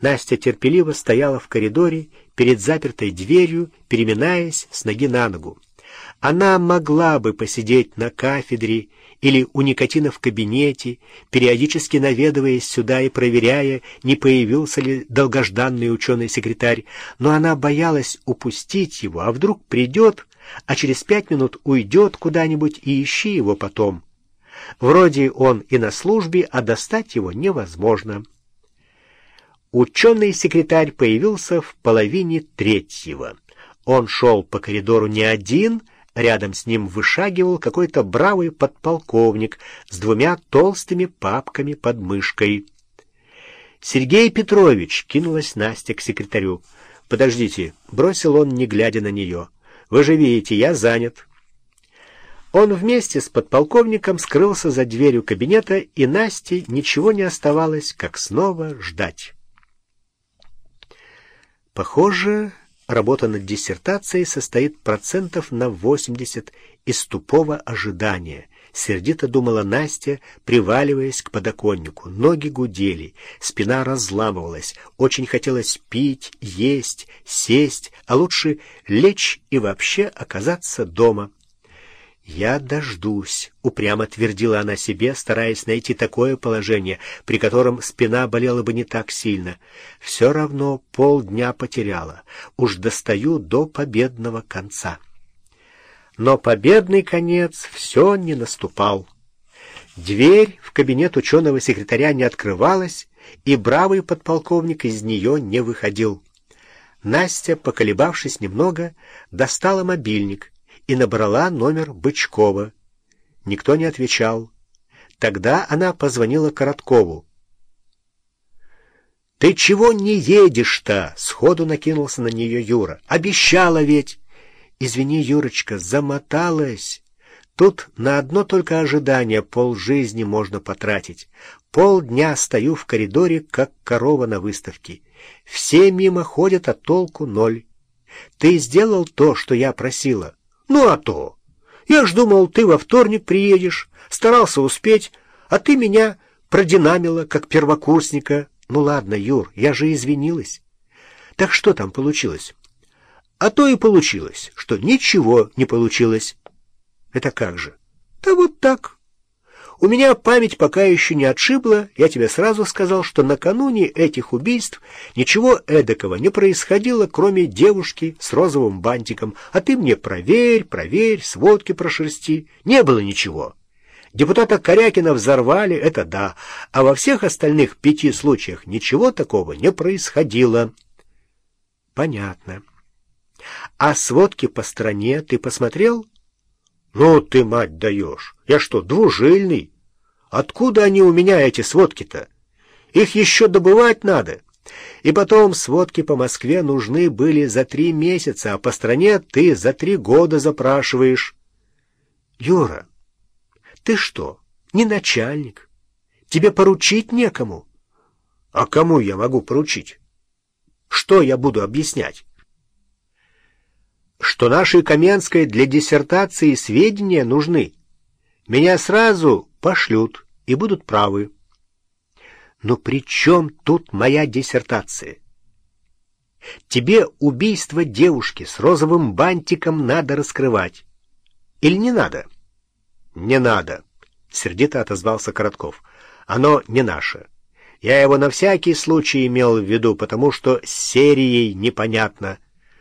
Настя терпеливо стояла в коридоре перед запертой дверью, переминаясь с ноги на ногу. Она могла бы посидеть на кафедре или у Никотина в кабинете, периодически наведываясь сюда и проверяя, не появился ли долгожданный ученый-секретарь, но она боялась упустить его, а вдруг придет, а через пять минут уйдет куда-нибудь и ищи его потом. Вроде он и на службе, а достать его невозможно. Ученый-секретарь появился в половине третьего. Он шел по коридору не один, рядом с ним вышагивал какой-то бравый подполковник с двумя толстыми папками под мышкой. «Сергей Петрович!» — кинулась Настя к секретарю. «Подождите!» — бросил он, не глядя на нее. «Вы же видите, я занят». Он вместе с подполковником скрылся за дверью кабинета, и Насте ничего не оставалось, как снова ждать. Похоже, работа над диссертацией состоит процентов на 80 из тупого ожидания. Сердито думала Настя, приваливаясь к подоконнику. Ноги гудели, спина разламывалась, очень хотелось пить, есть, сесть, а лучше лечь и вообще оказаться дома. «Я дождусь», — упрямо твердила она себе, стараясь найти такое положение, при котором спина болела бы не так сильно. «Все равно полдня потеряла. Уж достаю до победного конца». Но победный конец все не наступал. Дверь в кабинет ученого секретаря не открывалась, и бравый подполковник из нее не выходил. Настя, поколебавшись немного, достала мобильник — и набрала номер Бычкова. Никто не отвечал. Тогда она позвонила Короткову. «Ты чего не едешь-то?» — сходу накинулся на нее Юра. «Обещала ведь!» «Извини, Юрочка, замоталась. Тут на одно только ожидание полжизни можно потратить. Полдня стою в коридоре, как корова на выставке. Все мимо ходят, а толку ноль. Ты сделал то, что я просила?» Ну, а то. Я ж думал, ты во вторник приедешь, старался успеть, а ты меня продинамила, как первокурсника. Ну, ладно, Юр, я же извинилась. Так что там получилось? А то и получилось, что ничего не получилось. Это как же? Да вот так. У меня память пока еще не отшибла, я тебе сразу сказал, что накануне этих убийств ничего эдакого не происходило, кроме девушки с розовым бантиком. А ты мне проверь, проверь, сводки прошерсти. Не было ничего. Депутата Корякина взорвали, это да, а во всех остальных пяти случаях ничего такого не происходило. Понятно. А сводки по стране ты посмотрел? «Ну ты, мать, даешь! Я что, двужильный? Откуда они у меня, эти сводки-то? Их еще добывать надо. И потом сводки по Москве нужны были за три месяца, а по стране ты за три года запрашиваешь». «Юра, ты что, не начальник? Тебе поручить некому?» «А кому я могу поручить? Что я буду объяснять?» Что нашей Каменской для диссертации сведения нужны. Меня сразу пошлют и будут правы. Но при чем тут моя диссертация? Тебе убийство девушки с розовым бантиком надо раскрывать. Или не надо? Не надо, сердито отозвался Коротков. Оно не наше. Я его на всякий случай имел в виду, потому что с серией непонятно —